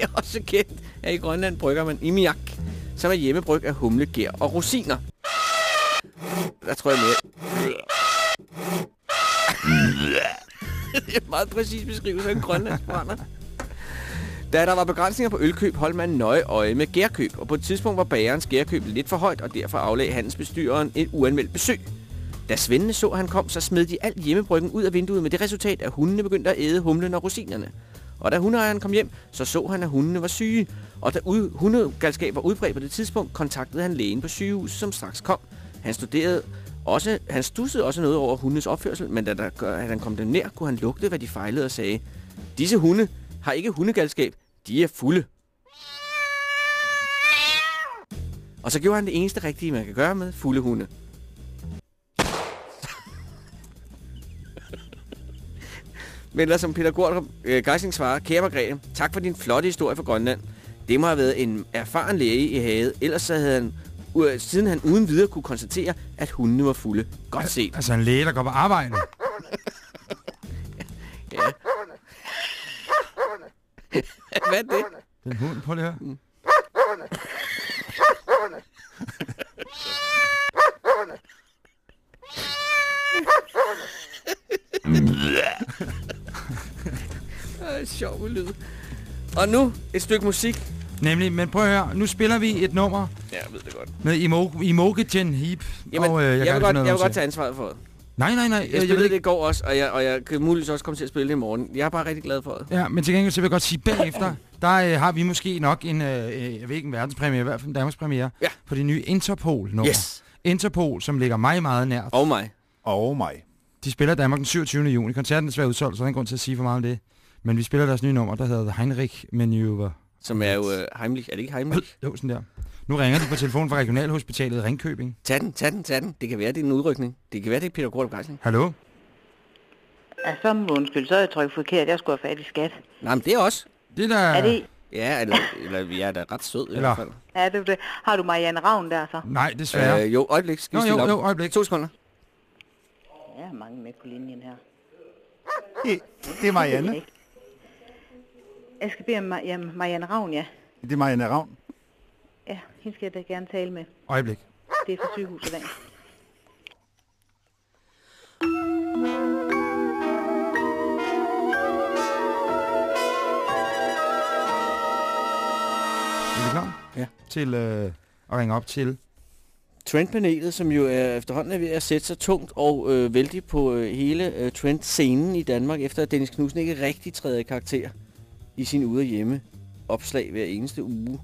Det er også kendt, at i Grønland brygger man imiak, som er hjemmebryg af humle, gær og rosiner. Der tror jeg mere. det er en meget præcis beskrivelse af en grønlandsbrænder. Da der var begrænsninger på ølkøb, holdt man nøje øje med gærkøb, og på et tidspunkt var bagerens gærkøb lidt for højt, og derfor aflagde handelsbestyreren et uanmeldt besøg. Da svendene så, at han kom, så smed de alt hjemmebryggen ud af vinduet med det resultat, at hundene begyndte at æde humlen og rosinerne. Og da hundeejeren kom hjem, så så han, at hundene var syge. Og da ud, hundegalskab var udbredt på det tidspunkt, kontaktede han lægen på sygehuset, som straks kom. Han studerede også, han stussede også noget over hundes opførsel, men da, der, da han kom dem nær, kunne han lugte, hvad de fejlede og sagde. Disse hunde har ikke hundegalskab, de er fulde. Og så gjorde han det eneste rigtige, man kan gøre med fulde hunde. Men ellers som Peter Gordrup øh, svarer, kære Margrethe, tak for din flotte historie fra Grønland. Det må have været en erfaren læge i havet, ellers så havde han, uh, siden han uden videre kunne konstatere, at hundene var fulde. Godt set. Altså en læge, der går på arbejde. Ja. Hvad er det? Den hund, prøv lige at høre. sjov lyd. Og nu et stykke musik. Nemlig, men prøv at høre, nu spiller vi et nummer Ja, jeg ved det godt. med Imo Imogen Heap. Jamen, og, øh, jeg, jeg, vil godt, jeg vil godt til. tage ansvaret for det. Nej, nej, nej. Jeg, Jeg, spillede ved det i går også, og jeg, og jeg kan muligvis også komme til at spille det i morgen. Jeg er bare rigtig glad for det. Ja, men til gengæld så vil jeg godt sige, bagefter, der øh, har vi måske nok en, øh, øh, jeg ved ikke, en verdenspremiere, i hvert fald en Danmarks premiere, Ja. på det nye Interpol-nummer. Yes. Interpol, som ligger mig meget nært. Og mig. Og mig. De spiller Danmark den 27. juni. Koncerten er svært udsolgt, så der er ingen grund til at sige for meget om det. Men vi spiller deres nye nummer, der hedder The Heinrich Maneuver. Som er jo øh, Heimlich. Er det ikke Heimlich? Jo, sådan der. Nu ringer de på telefonen fra Regionalhospitalet i Ringkøbing. Tag den, tag den, tag den. Det kan være, det er en udrykning. Det kan være, det er Peter Gordon Geisling. Hallo? Altså, undskyld, så er jeg trykt forkert. Jeg skulle have fat i skat. Nej, men det er også. Det der... Er det... Ja, eller, eller jeg er da ret sød i Eller- hvert fald. Er det det? Har du Marianne Ravn der så? Nej, desværre. Øh, jo, øjeblik. Skal vi Jo, jo, stille op? jo, øjeblik. To sekunder. Jeg er mange med på linjen her. Det, det er Marianne. Jeg skal bede om ja, Marianne Ravn, ja. Det er Marianne Ravn. Ja, hende skal jeg da gerne tale med. Øjeblik. Det er fra sygehuset af. Er du klar? Ja. Til øh, at ringe op til... Trendpanelet, som jo er efterhånden er ved at sætte sig tungt og øh, vældig på øh, hele øh, trend-scenen i Danmark, efter at Dennis Knudsen ikke rigtig træder i karakter i sin ude hjemme opslag hver eneste uge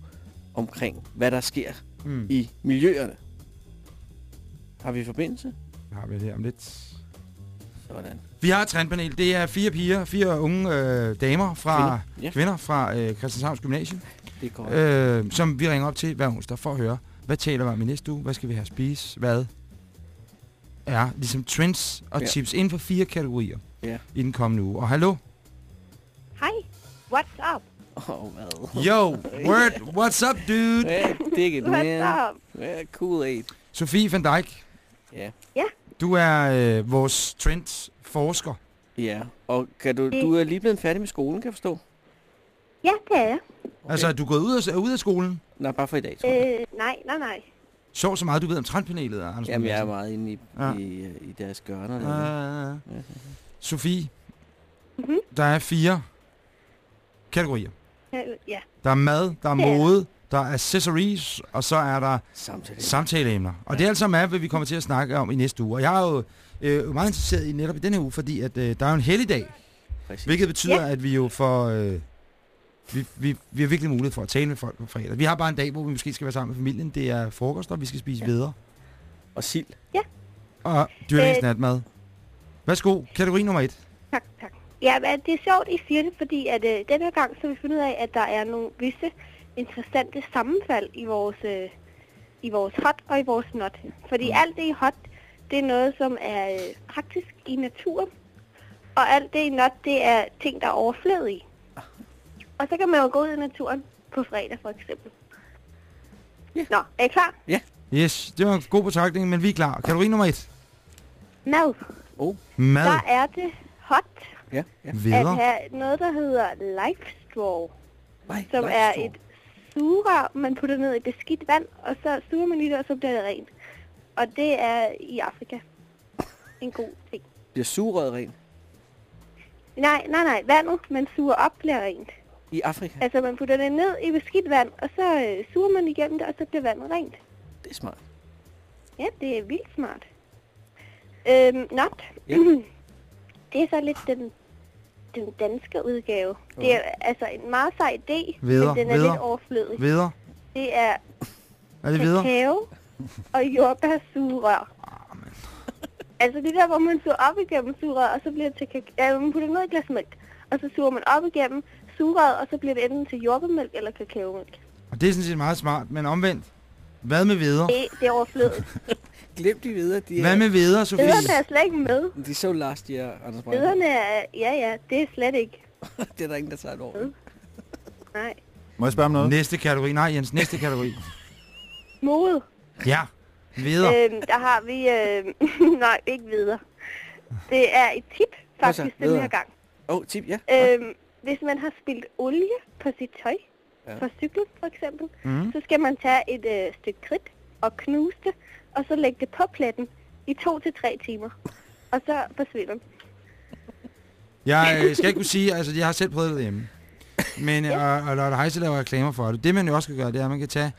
omkring, hvad der sker Mm. i miljøerne. Har vi forbindelse? Har vi det her om lidt. Sådan. Vi har et trendpanel. Det er fire piger, fire unge øh, damer fra... Kvinder. Ja. Kvinder fra øh, Christianshavns Gymnasium, Det er godt. øh, som vi ringer op til hver onsdag for at høre, hvad taler vi om i næste uge, hvad skal vi have at spise, hvad er ligesom trends og Ja. tips inden for fire kategorier Ja. i den kommende uge. Og hallo? Hej, what's up? Oh, hvad? Yo, word, what's up, dude? Ja, dig it, What's man. up? Ja, cool aid. Sofie van Dijk, Ja. du er øh, vores trendforsker. Ja, og kan du, du er lige blevet færdig med skolen, kan jeg forstå? Ja, det er jeg. Okay. Altså, er du gået ud af, er ude af skolen? Nej, bare for i dag, tror jeg. Øh, nej, nej, nej. Sjov så meget, du ved om trendpanelet, Anders. Jamen, jeg er meget inde i, Ja. i, øh, i deres gørner. Jensen. der. Øh, Sofie, Mhm. der er fire kategorier. Ja, Der er mad, der er mode, der er accessories, og så er der samtaleemner. Og det er alt sammen er, hvad vi kommer til at snakke om i næste uge. Og jeg er jo øh, meget interesseret i netop i denne uge, fordi at, øh, der er jo en helligdag, Præcis. hvilket betyder, Ja. at vi jo får... Øh, vi, vi, vi har virkelig mulighed for at tale med folk på fredag. Vi har bare en dag, hvor vi måske skal være sammen med familien. Det er frokost, og vi skal spise ja. videre. Og sild. Og dyrlægens Øh. natmad. Værsgo, kategori nummer et. tak, tak. Ja, men det er sjovt, I siger det, fordi at øh, denne gang så vi fundet ud af, at der er nogle visse interessante sammenfald i vores, øh, i vores hot og i vores not. Fordi alt det i hot, det er noget, som er øh, praktisk i naturen. Og alt det i not, det er ting, der er overflødige. Og så kan man jo gå ud i naturen på fredag, for eksempel. Ja. Nå, er I klar? Yes, det var en god betragtning, men vi er klar. Kategori nummer et. Mad. Mad. Der er det hot Ja, ja. at Videre. have noget, der hedder life straw, Nej, som nej, er så. et sugerør, man putter ned i beskidt vand, og så suger man i det, og så bliver det rent. Og det er i Afrika. En god ting. Bliver sugerøret rent Nej, nej, nej. Vandet, man suger op, bliver rent. i Afrika. Altså, man putter det ned i beskidt vand, og så øh, suger man igennem det, og så bliver vandet rent. Det er smart. Ja, det er vildt smart. Øhm, not. Ja. det er så lidt den, den danske udgave. Det er altså en meget sej idé, Videre, men den er videre. lidt overflødig. Videre. Det er Er det videre? kakao og jordbærsugerør. Altså det der, hvor man suger op igennem sugerør, og så bliver det til kakao. Ja, man putter ned i glas mælk, og så suger man op igennem sugerøret, og så bliver det enten til jordbærmælk eller kakaomælk. Og det er sådan set meget smart, men omvendt. Hvad med videre? Det, det er overflødigt. Glem de videre. De er, Hvad med videre, Sofie? Lederne er slet ikke med. De er så last year, Anders Breinholt. Lederne er, ja ja, det er slet ikke. det er der ingen, der tager et år. Nej. Må jeg spørge om noget? Næste kategori. Nej, Jens, næste kategori. Mode. Ja. Videre. Øhm, der har vi, øh, nej, ikke videre. Det er et tip, faktisk, den her gang. Åh, oh, tip, ja. Øhm, hvis man har spildt olie på sit tøj, Ja. på cyklen for eksempel, Mhm. så skal man tage et øh, stykke kridt og knuse det, og så lægge det på pletten i to til tre timer. Og så forsvinder den. Jeg øh, skal ikke kunne sige, altså jeg har selv prøvet det hjemme. Men, øh, og, og Lotte Heise laver reklamer for det. Det man jo også kan gøre, det er, at man kan tage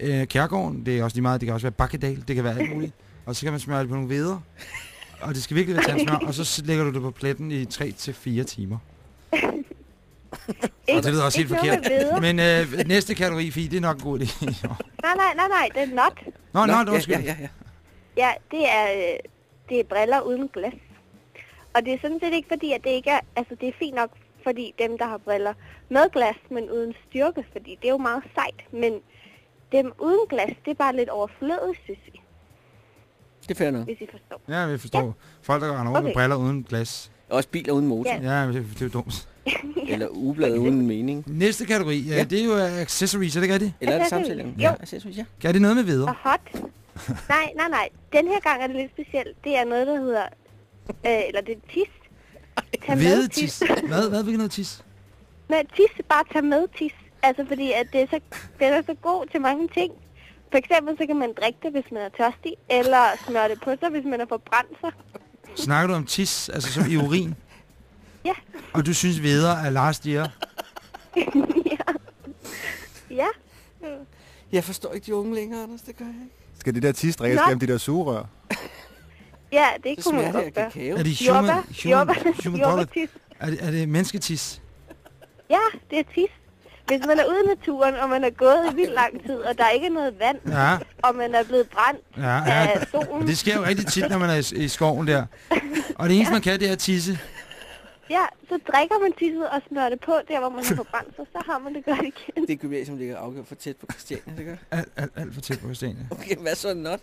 øh, kærgården, det er også lige meget, det kan også være bakkedal, det kan være alt muligt. Og så kan man smøre det på nogle hveder. Og det skal virkelig være tandsmør, og så lægger du det på pletten i 3-4 timer. Og det lyder også helt ikke forkert. med Men øh, næste kategori, Fie, det er nok en god idé. Nej, nej, nej, nej, det er not. nå, nå, ja, nå, undskyld. ja, ja, ja. Ja, det er, øh, det er briller uden glas. Og det er sådan set ikke fordi, at det ikke er, altså det er fint nok, fordi dem, der har briller med glas, men uden styrke, fordi det er jo meget sejt, men dem uden glas, det er bare lidt overflødigt, synes vi, Det er fair nok. hvis I forstår. Ja, vi forstår. Folk, der render rundt med Okay. briller uden glas. Også biler uden motor. Ja. Ja, det, det er jo dumt. Eller ugebladet uden mening. Næste kategori, ja, Ja. det er jo øh, accessories, er det ikke rigtigt? Eller er det? Jo. Ja, accessories, ja. Kan det noget med videre? Og hot? nej, nej, nej. Den her gang er det lidt specielt. Det er noget, der hedder, øh, eller det er tis. Tag med tis. Hvad? Hvad vil noget tis? Nej, tis, bare tag med tis. Altså fordi, at det er så, den er så god til mange ting. For eksempel så kan man drikke det, hvis man er tørstig, eller smøre det på sig, hvis man er forbrændt sig. Snakker du om tis, altså som i urin? Ja. Og du synes videre er last year? ja. Ja. Jeg forstår ikke de unge længere, Anders. Det gør jeg ikke. Skal det der tis drikkes Nå. gennem de der sugerør? Ja, det Så kunne man det godt gøre. Er det human, human, human product? jordbærtis. Er det, er det mennesketis? Ja, det er tis. Hvis man er ude i naturen, og man er gået i vildt lang tid, og der ikke er noget vand, Ja, og man er blevet brændt ja, ja. af solen, det sker jo rigtig tit, når man er i, i skoven der. Og det eneste, man kan, det er at tisse. Ja, så drikker man tisset og smører det på, der hvor man har forbrændt sig, så har man det godt igen. Det gymnasium ligger afgjort for tæt på Christiania, det gør. Alt, alt, alt for tæt på Christiania. Okay, hvad så not?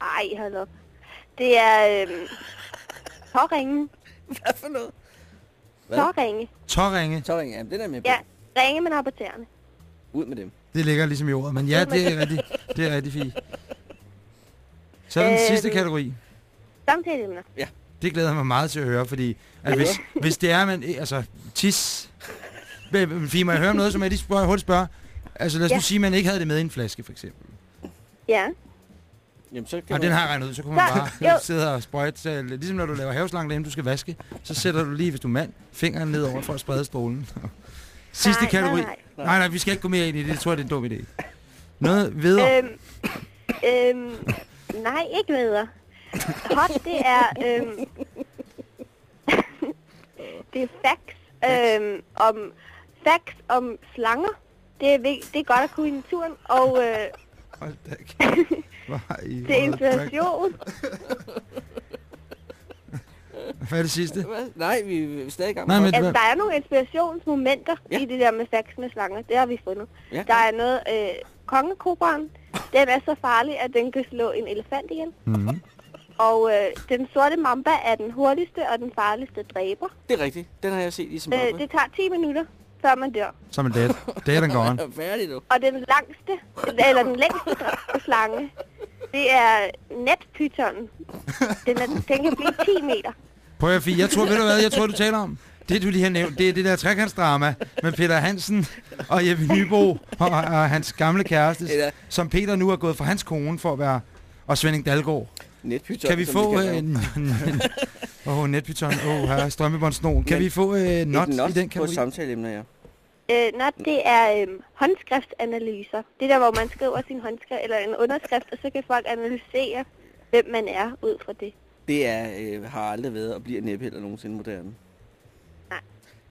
Ej, hold op. Det er øhm, tårringe. Hvad for noget? Hvad? Tårringe. Tårringe, Tårring, ja, den er med på. Ja, ringe, man har på tæerne. Ud med dem. det ligger ligesom i ordet. Men ja, det er rigtig, det er rigtig fint. Så er den Øhm. sidste kategori. Samtaleemner. Det glæder jeg mig meget til at høre, fordi at hvis, hvis det er, man, altså, tis... Men, Fie, må jeg høre om noget, som jeg lige spørger, hurtigt spørger? Altså lad os Ja. nu sige, at man ikke havde det med i en flaske, for eksempel. Ja. Jamen, så kan Og man... den har jeg regnet ud, så kunne man Så- bare jo. sidde og sprøjte. Ligesom når du laver haveslange derhjemme, du skal vaske, så sætter du lige, hvis du er mand, fingeren ned over for at sprede strålen. Sidste nej, kategori. Nej, nej. Nej, nej, vi skal ikke gå mere ind i det. Det tror jeg, det er en dum idé. Noget videre. Øhm, øhm, nej, ikke videre. Hot, det er, øhm, det er facts, øhm, om, facts om slanger. Det er, det er godt at kunne i naturen, og øh, Hold da kæft. Til inspiration. Hvad er det sidste? Nej, vi er stadig i gang Nej, men- Altså, der er nogle inspirationsmomenter Ja. i det der med facts med slanger. Det har vi fundet. Ja. Der er noget, øh, kongekobraen, den er så farlig, at den kan slå en elefant ihjel. Mm-hmm. Og øh, den sorte mamba er den hurtigste og den farligste dræber. Det er rigtigt. Den har jeg set i Zimbabwe. Øh, det tager 10 minutter, før man dør. Som en dead. Dead and gone. er færdig nu. Og den langste, eller den længste slange, det er netpytonen. Den, er, den kan blive 10 meter. Prøv at Fie, jeg tror, ved du hvad, jeg tror, du taler om? Det, du lige har nævnt, det er det der trekantsdrama med Peter Hansen og Jeppe Nybo og, og hans gamle kæreste, som Peter nu er gået for hans kone for at være, og Svending Dalgaard. Netpyton, Kan vi få den. Åh, oh, netpyton. Åh, oh, her er strømmebåndsnogen. Kan Men vi få uh, Et not, not i den på kategori? samtaleemner, ja. Øh, not, det er øhm, håndskriftanalyser. Det er der, hvor man skriver sin håndskrift, eller en underskrift, og så kan folk analysere, hvem man er ud fra det. Det er, øh, har aldrig været og bliver næppe heller nogensinde moderne.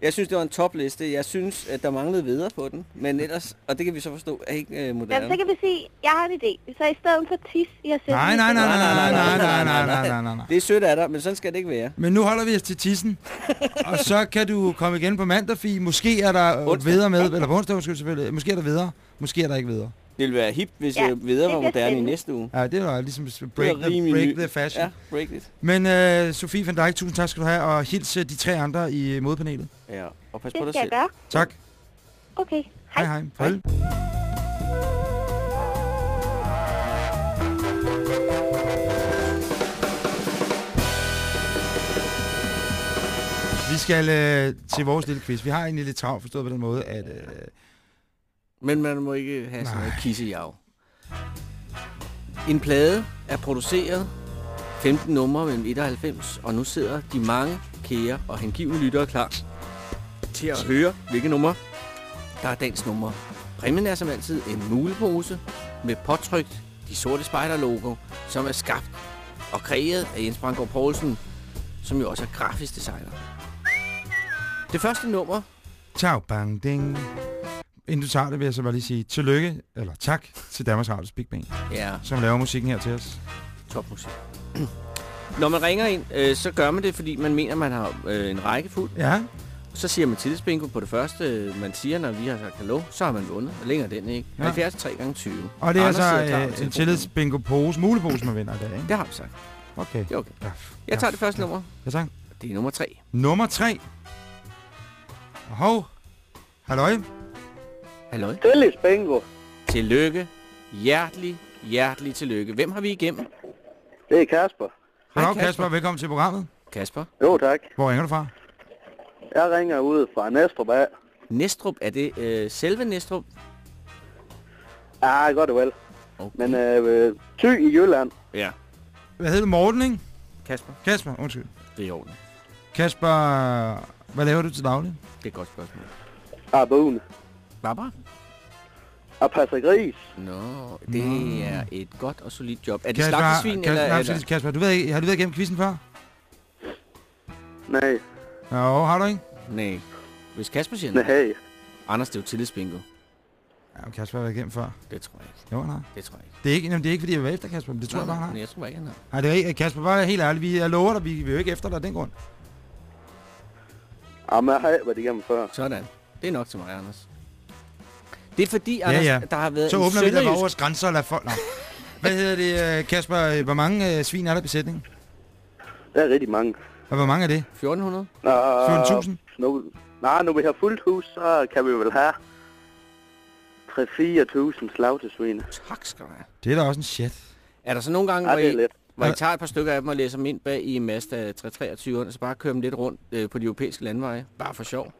Jeg synes, det var en topliste. Jeg synes, at der manglede videre på den. Men ellers, og det kan vi så forstå, er ikke øh, moderne. Jamen, så kan vi sige, jeg har en idé. Så i stedet for tis, I har Nej, nej, nej, nej, nej, nej, nej, nej, nej, nej, nej, nej. Det er sødt af dig, men sådan skal det ikke være. Men nu holder vi os til tissen, og så kan du komme igen på mandag, Fie. Måske er der øh, Onsdag. videre med, eller på onsdag, undskyld, selvfølgelig. Måske er der videre, måske er der ikke videre. Det ville være hip, hvis Ja, ja, videre det var moderne i næste uge. Ja, det var ligesom break, Det var the, break the fashion. Ja, break it. Men øh, Sofie van Dijk, tusind tak skal du have, og hils øh, de tre andre i øh, modpanelet. Ja, og pas på Det dig skal jeg selv. gøre. Tak. Okay, Hej, hej. hej. Farvel. Vi skal øh, til vores lille quiz. Vi har egentlig lidt travlt forstået på den måde, at... Øh, Men man må ikke have sådan noget kissejav. En plade er produceret 15 numre mellem 91, og nu sidder de mange kære og hengivne lyttere klar til at høre, hvilke numre der er dagens nummer. Præmien er som altid en mulepose med påtrykt de sorte spejder-logo, som er skabt og kreeret af Jens Brandgaard Poulsen, som jo også er grafisk designer. Det første nummer, ciao, bang, ding. Inden du tager det, vil jeg så bare lige sige tillykke, eller tak til Danmarks Radios Big Band, er som laver musikken her til os. topmusik. Når man ringer ind, øh, så gør man det, fordi man mener, man har øh, en række fuld. Ja, Så siger man tillidsbingo på det første, øh, man siger, når vi har sagt hallo, så har man vundet. Og længere er den ikke. Ja. Ja. 70 3 gange 20 og det er Anders altså øh, en telefonen. tillidsbingo pose, mulepose, man vinder i dag, ikke? Det har vi sagt. Okay. Det er okay. Ja. Jeg tager det første nummer. Ja, tak. Det er nummer 3. Nummer tre. Hov. Halløj. Halløj. Tillis bingo. Tillykke. Hjertelig, hjertelig tillykke. Hvem har vi igennem? Det er Kasper. Hej, Kasper. Kasper, velkommen til programmet. Kasper. Jo, tak. Hvor ringer du fra? Jeg ringer ud fra Næstrup af. Næstrup, er det øh, selve Næstrup? Ja, godt og vel. Okay. Men øh, Ty i Jylland. Ja. Hvad hedder du? Morten, ikke? Kasper, Kasper, undskyld. det er i orden. Kasper, hvad laver du til daglig? Det er et godt spørgsmål. Er boende. Barbara? Og passer gris. Nå, det er et godt og solidt job. Er det Kasper, slagtesvin, Kasper, eller nej, er Kasper, du ved ikke, har du været igennem quizzen før? Nej, Jo, har du ikke? Nej. Hvis Kasper siger nej. nej. Anders, det er jo tillidsbingo. Ja, men Kasper har været igennem før. Det tror jeg ikke. Jo, nej. Det tror jeg ikke. Det er ikke, jamen, det er ikke fordi jeg var efter Kasper, men det tror jeg bare, han har. Nej, jeg tror ikke, han har. Nej, det er ikke. Kasper, bare helt ærligt. Vi, jeg lover dig, vi, vi er jo ikke efter dig af den grund. Jamen, jeg har været igennem før. Sådan. Det er nok til mig, Anders. Det er fordi, Anders, ja. der har været Så åbner vi der sønderjysk- vores grænser og lader folk... Nå. Hvad hedder det, øh, Kasper? øh, Hvor mange øh, svin er der i besætningen? Der er rigtig mange. Og hvor mange er det? 1400? Nå, 14.000? Nu, nej, når vi har fuldt hus, så kan vi vel have 3-4.000 slagtesvine. Tak skal du have. Det er da også en shit. Er der så nogle gange, Ja, hvor, I, lidt. hvor I Ja. tager et par stykker af dem og læser dem ind bag i en Mazda 323, og så bare kører dem lidt rundt øh, på de europæiske landveje? Bare for sjov.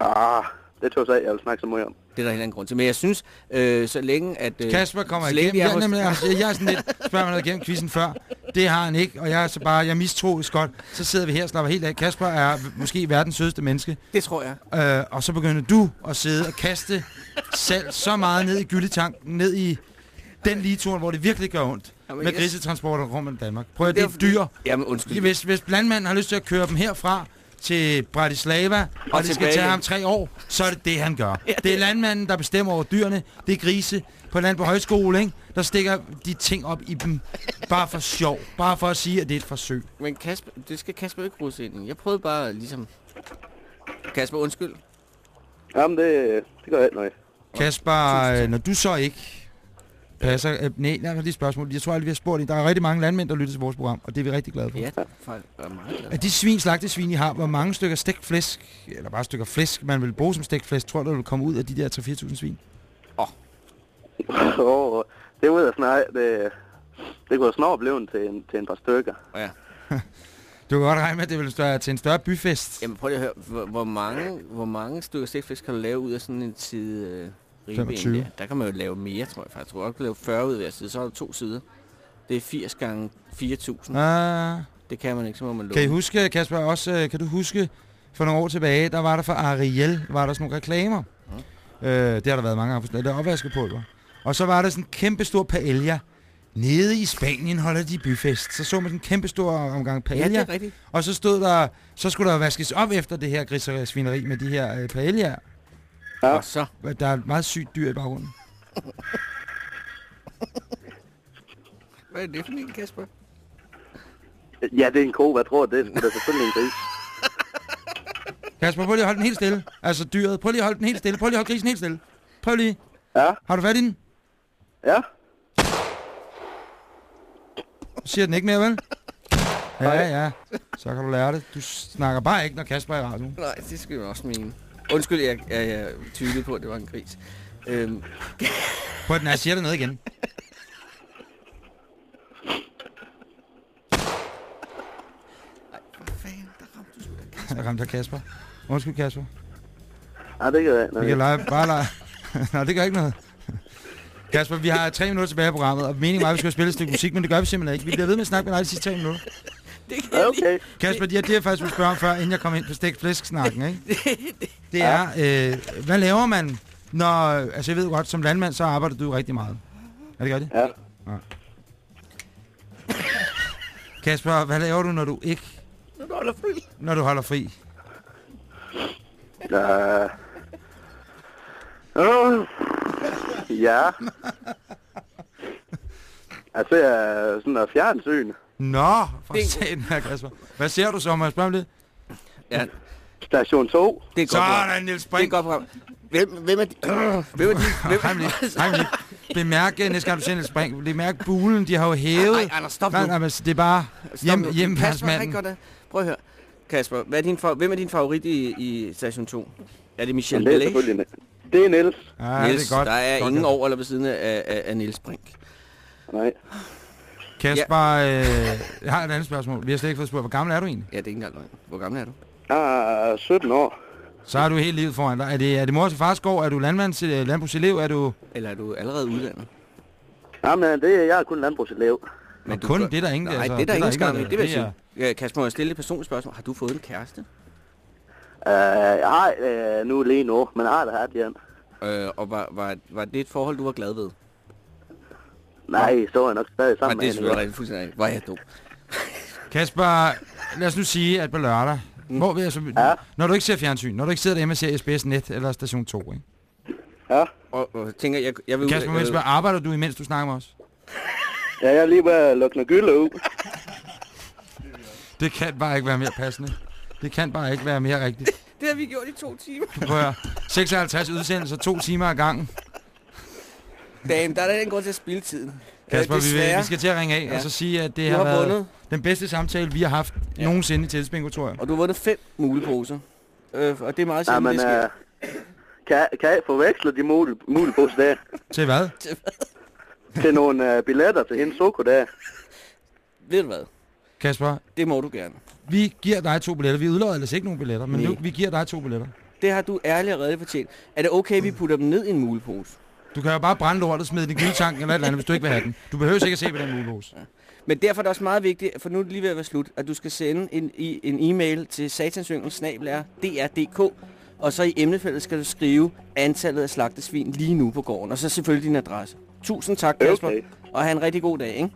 Ah, det tror jeg ikke, jeg vil snakke så meget om. Det er der heller ingen grund til. Men jeg synes, øh, så længe at... Øh, Kasper kommer igennem. Jeg, hos- nemlig, altså, jeg er sådan lidt, spørger mig noget igennem quizzen før. Det har han ikke, og jeg er så bare, jeg mistroisk godt. Så sidder vi her og slapper helt af. Kasper er måske verdens sødeste menneske. Det tror jeg. Øh, og så begynder du at sidde og kaste salt så meget ned i gyldetanken, ned i den ligetur, hvor det virkelig gør ondt. Jamen, Med grisetransporter rundt i Danmark. Prøv at Det er dyr. Jamen, undskyld. Hvis, hvis landmanden har lyst til at køre dem herfra til Bratislava, og, og det skal tage ham tre år, så er det det, han gør. Det er landmanden, der bestemmer over dyrene. Det er grise på land på højskole, ikke? der stikker de ting op i dem. Bare for sjov. Bare for at sige, at det er et forsøg. Men Kasper, det skal Kasper ikke ruse ind i. Jeg prøvede bare ligesom... Kasper, undskyld. Jamen, det, det gør ikke noget. Kasper, øh, når du så ikke passer... Øh, nej, nej, det er et spørgsmål. Jeg tror aldrig, vi har spurgt. Der er rigtig mange landmænd, der lytter til vores program, og det er vi rigtig glade for. Ja, det er faktisk meget glad. Af de svin, slagtesvin, I har, hvor mange stykker stegt flæsk, eller bare stykker flæsk, man vil bruge som stegt flæsk, tror du, der vil komme ud af de der 3-4.000 svin? Åh, det ved jeg snart. Det, det kunne snart blive til en, til en par stykker. Ja. Du kan godt regne med, at det vil større, til en større byfest. Jamen prøv lige at høre, hvor, hvor, mange, hvor mange stykker stegflæsk kan du lave ud af sådan en side øh, 25. Der? der kan man jo lave mere, tror jeg faktisk. Jeg du kan lave 40 ud af hver side, så er der to sider. Det er 80 gange 4.000. Ah, Det kan man ikke, så må man kan I huske, Kasper, også, øh, kan du huske, for nogle år tilbage, der var der for Ariel, var der sådan nogle reklamer. Mm. Øh, det har der været mange af, det er opvaskepulver. Og så var der sådan en kæmpe stor paella. Nede i Spanien holder de byfest. Så så man sådan en kæmpe stor omgang Ja, paella. det er rigtigt. Og så stod der, så skulle der vaskes op efter det her griseri svineri med de her øh, paella. Ja. Og så, Der er et meget sygt dyr i baggrunden. hvad er det for en, Kasper? Ja, det er en ko. Hvad tror du, det er? Sgu da selvfølgelig en gris. Kasper, prøv lige at holde den helt stille. Altså dyret, prøv lige at holde den helt stille. Prøv lige at holde grisen helt stille. Prøv lige. Ja, Har du fat i den? ja. Siger den ikke mere, vel? Ja, ja. Så kan du lære det. Du snakker bare ikke, når Kasper er i radioen. Nej, det skal jeg også mene. Undskyld, jeg, jeg, jeg tvivlede på, at det var en gris. Øhm, Prøv den her, siger det noget igen. hvad fanden, der ramte du sgu da. Jeg ramte af Kasper. Undskyld, Kasper. Ja, det kan jeg. Vi kan lege, bare lege. Nej, det gør ikke noget. Kasper, vi har tre minutter tilbage i programmet, og meningen var, at vi skulle spille et stykke musik, men det gør vi simpelthen ikke. Vi bliver ved med at snakke med dig de sidste tre minutter. Det kan Ja, jeg lige. okay. Kasper, det er det, jeg faktisk vil spørge om før, inden jeg kom ind på stegt flæsk-snakken, ikke? Det er, øh, hvad laver man, når... Altså, jeg ved godt, som landmand, så arbejder du rigtig meget. Er det godt det? Ja. ja. Kasper, hvad laver du, når du ikke... Nu holder fri. Når du holder fri? Ja. Øh. Ja. Altså, jeg er sådan noget fjernsyn. Nå, for Det er satan her, Kasper. Hvad ser du så, må jeg spørge om det? Ja, Station 2. det er godt. Sådan, Niels Det er Brink. godt program. Hvem, hvem er de? hvem er de? Hvem Hej, lige. Hej, lige. Bemærk, næste gang du ser Niels Brink, bemærk bulen, de har jo hævet. Nej, Anders, stop Nej, nu. nej, men det er bare Stop hjem, nu. Kasper, hjemmeværnsmanden. rigtig godt. Prøv at høre. Kasper, hvad er din, hvem er din favorit i, i Station 2? Er det Michel Men det er Bellet? selvfølgelig... Det er Niels. Ja, Niels, det er godt. der er godt, ingen ja. over eller ved siden af, af, af Niels Brink. Nej. Kasper, øh, jeg har et andet spørgsmål. Vi har slet ikke fået spurgt, hvor gammel er du egentlig? Ja, det er ikke engang løgn. Hvor gammel er du? Jeg er 17 år. Så har du hele livet foran dig. Er det, er det mors og fars gård? Er du landmands, øh, landbrugselev? Er du Eller er du allerede uddannet? Jamen, det er, jeg er kun landbrugselev. Men du kun gør- det er der ingen, Nej, altså, det er der ingen skam Det vil jeg sige. Ja, Kasper, må jeg stille et personligt spørgsmål? Har du fået en kæreste? Uh, jeg har uh, nu lige nu, men jeg har det haft igen. Øh, og var, var, var det et forhold, du var glad ved? Nej, så er jeg nok stadig sammen det er med selvfølgelig hende. rigtigt fuldstændig rigtigt. Hvor er jeg dum. Kasper, lad os nu sige, at på lørdag, hvor vi altså, Ja. når du ikke ser fjernsyn, når du ikke sidder derhjemme og ser SBS Net eller Station 2, ikke? Ja. Og, og tænker, jeg, jeg vil. Kasper, jeg, jeg spørge, arbejder du imens du snakker med os? ja, jeg er lige ved at lukke noget gylde ud. Det kan bare ikke være mere passende. Det kan bare ikke være mere rigtigt. det har vi gjort i to timer. Prøv at høre. 56 udsendelser, to timer ad gangen. Damn, der er da en grund til at spille tiden. Kasper, Øh, vi, vil, vi skal til at ringe af Ja. og så sige, at det Du har, har været vundet. den bedste samtale, vi har haft Ja. ja. nogensinde i Tilsbingo, tror jeg. Og du har vundet fem muleposer. Øh, og det er meget Ja, sjældent, men det sker. uh, kan, kan jeg forveksle de mul mulebus der Til hvad? til nogle uh, billetter til hendes soko der? Ved du hvad? Kasper, Det må du gerne. vi giver dig to billetter. Vi udlover ellers ikke nogen billetter, men Nej. nu, vi giver dig to billetter. Det har du ærligt og redeligt fortjent. Er det okay, vi putter dem ned i en mulepose? Du kan jo bare brænde lortet, smide den i gyldetanken eller et eller andet, hvis du ikke vil have den. Du behøver ikke at se på den mulepose. Men derfor er det også meget vigtigt, for nu er det lige ved at være slut, at du skal sende en, i, en e-mail til satansyngel.dr.dk, og så i emnefeltet skal du skrive antallet af slagtesvin lige nu på gården, og så selvfølgelig din adresse. Tusind tak, Kasper, Okay. og have en rigtig god dag, ikke?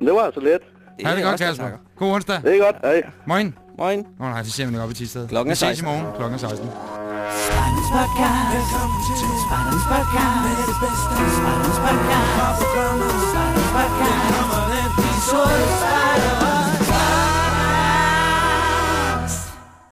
Det var altså let. Det Ha' det godt, Kasper. God onsdag. Det er godt. Hej. Moin. Moin. Nå oh, nej, det ser man ikke op i Tisted. Klokken er 16. Vi ses i morgen. Klokken er 16. Spartans Podcast. Velkommen til Spartans Podcast. Med det bedste. Spartans Podcast. Spartans Podcast. Spartans Podcast. Spartans Podcast.